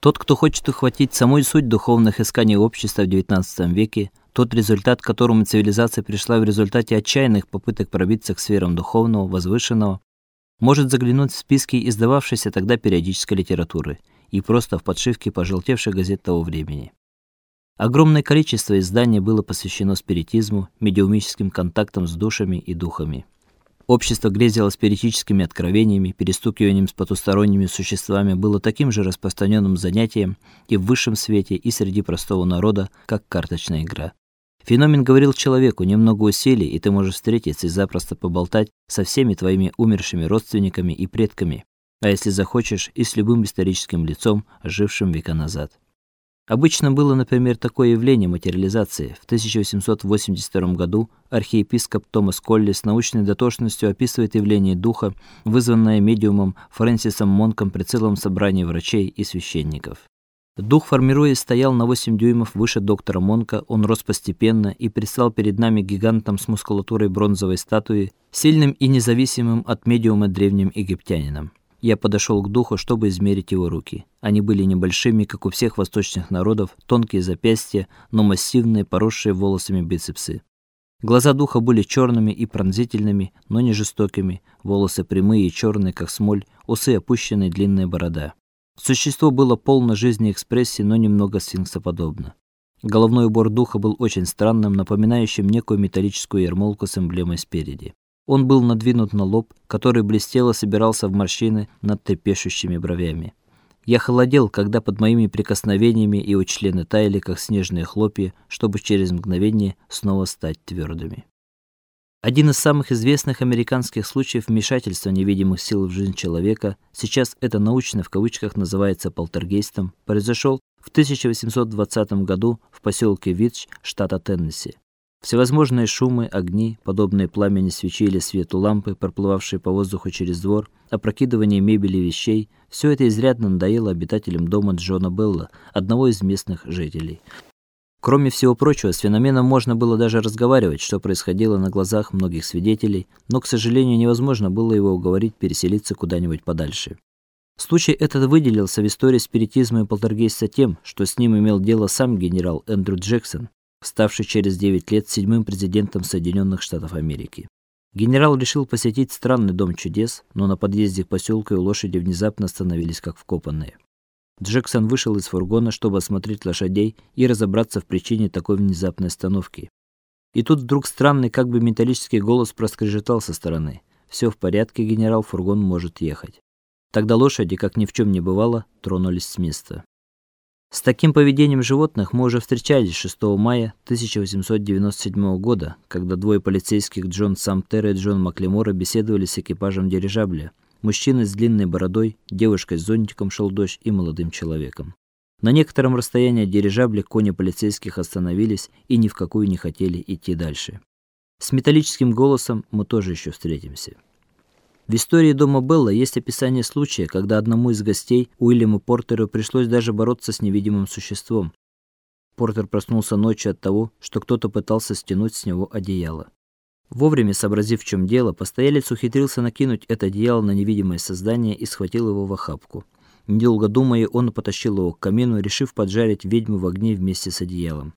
Тот, кто хочет ухватить самую суть духовных исканий общества в XIX веке, тот результат, к которому цивилизация пришла в результате отчаянных попыток пробиться к сферам духовного, возвышенного, может заглянуть в списки издававшейся тогда периодической литературы и просто в подшивки пожелтевших газет того времени. Огромное количество изданий было посвящено спиритизму, медиумическим контактам с душами и духами. Общество грезило спиритическими откровениями, перестукиванием с потусторонними существами было таким же распространенным занятием и в высшем свете, и среди простого народа, как карточная игра. Феномен говорил человеку: немного усилий, и ты можешь встретиться и запросто поболтать со всеми твоими умершими родственниками и предками, а если захочешь, и с любым историческим лицом, жившим века назад. Обычно было, например, такое явление материализации. В 1882 году архиепископ Томас Колли с научной дотошностью описывает явление духа, вызванное медиумом Фрэнсисом Монком при целом собрании врачей и священников. Дух, формируясь, стоял на 8 дюймов выше доктора Монка, он рос постепенно и предстал перед нами гигантом с мускулатурой бронзовой статуи, сильным и независимым от медиума древним египтянином. Я подошел к духу, чтобы измерить его руки. Они были небольшими, как у всех восточных народов, тонкие запястья, но массивные, поросшие волосами бицепсы. Глаза духа были черными и пронзительными, но не жестокими, волосы прямые и черные, как смоль, усы опущенные, длинная борода. Существо было полно жизни и экспрессии, но немного сфинксоподобно. Головной убор духа был очень странным, напоминающим некую металлическую ермолку с эмблемой спереди. Он был надвинут на лоб, который блестело собирался в морщины над трепещущими бровями. Я холодел, когда под моими прикосновениями его члены таяли, как снежные хлопья, чтобы через мгновение снова стать твердыми. Один из самых известных американских случаев вмешательства невидимых сил в жизнь человека, сейчас это научно в кавычках называется полтергейстом, произошел в 1820 году в поселке Витч, штата Теннесси. Всевозможные шумы, огни, подобные пламени свечи или свету лампы, проплывавшие по воздуху через двор, опрокидывание мебели и вещей все это изрядно надоело обитателям дома Джона Белла, одного из местных жителей. Кроме всего прочего, с феноменом можно было даже разговаривать, что происходило на глазах многих свидетелей, но, к сожалению, невозможно было его уговорить переселиться куда-нибудь подальше. Случай этот выделился в истории спиритизма и полтергейста тем, что с ним имел дело сам генерал Эндрю Джексон, ставший через 9 лет седьмым президентом Соединенных Штатов Америки. Генерал решил посетить странный дом чудес, но на подъезде к поселку лошади внезапно остановились как вкопанные. Джексон вышел из фургона, чтобы осмотреть лошадей и разобраться в причине такой внезапной остановки. И тут вдруг странный, как бы металлический голос проскрежетал со стороны: «Все в порядке, генерал, фургон может ехать". Тогда лошади, как ни в чем не бывало, тронулись с места. С таким поведением животных мы уже встречались 6 мая 1897 года, когда двое полицейских Джон Самтер и Джон Маклемора беседовали с экипажем дирижабля. Мужчина с длинной бородой, девушка с зонтиком шел дождь и молодым человеком. На некотором расстоянии от дирижабля кони полицейских остановились и ни в какую не хотели идти дальше. С металлическим голосом мы тоже еще встретимся. В истории дома Белла есть описание случая, когда одному из гостей, Уильяму Портеру, пришлось даже бороться с невидимым существом. Портер проснулся ночью от того, что кто-то пытался стянуть с него одеяло. Вовремя сообразив, в чем дело, постоялец ухитрился накинуть это одеяло на невидимое создание и схватил его в охапку. Недолго думая, он потащил его к камину, решив поджарить ведьму в огне вместе с одеялом.